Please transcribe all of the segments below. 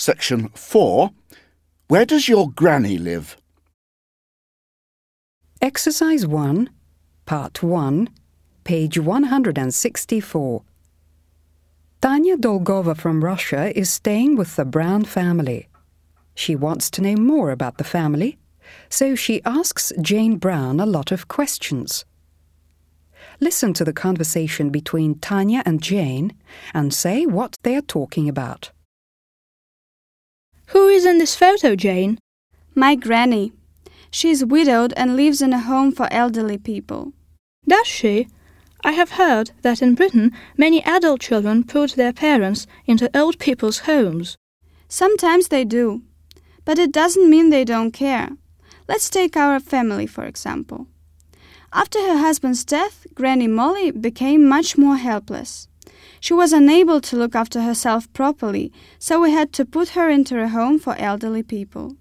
Section 4. Where does your granny live? Exercise 1, Part 1, page 164. Tanya Dolgova from Russia is staying with the Brown family. She wants to know more about the family, so she asks Jane Brown a lot of questions. Listen to the conversation between Tanya and Jane and say what they are talking about. Who is in this photo, Jane? My granny. She is widowed and lives in a home for elderly people. Does she? I have heard that in Britain many adult children put their parents into old people's homes. Sometimes they do, but it doesn't mean they don't care. Let's take our family, for example. After her husband's death, Granny Molly became much more helpless. She was unable to look after herself properly, so we had to put her into a home for elderly people.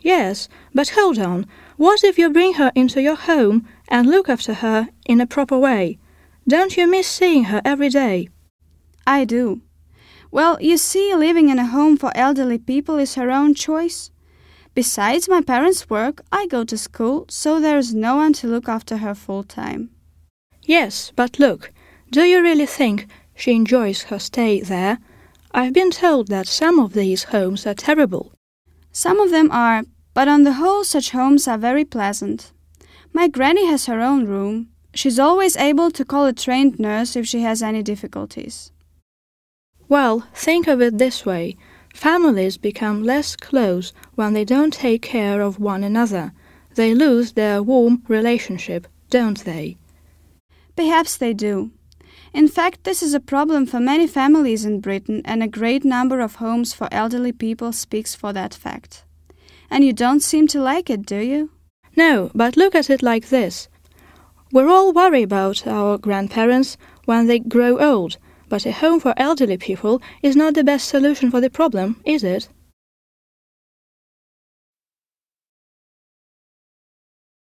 Yes, but hold on. What if you bring her into your home and look after her in a proper way? Don't you miss seeing her every day? I do. Well, you see, living in a home for elderly people is her own choice. Besides my parents' work, I go to school, so there is no one to look after her full time. Yes, but look, do you really think she enjoys her stay there? I've been told that some of these homes are terrible. Some of them are, but on the whole, such homes are very pleasant. My granny has her own room. She's always able to call a trained nurse if she has any difficulties. Well, think of it this way families become less close when they don't take care of one another. They lose their warm relationship, don't they? Perhaps they do. In fact, this is a problem for many families in Britain, and a great number of homes for elderly people speaks for that fact. And you don't seem to like it, do you? No, but look at it like this. We're all worried about our grandparents when they grow old, but a home for elderly people is not the best solution for the problem, is it?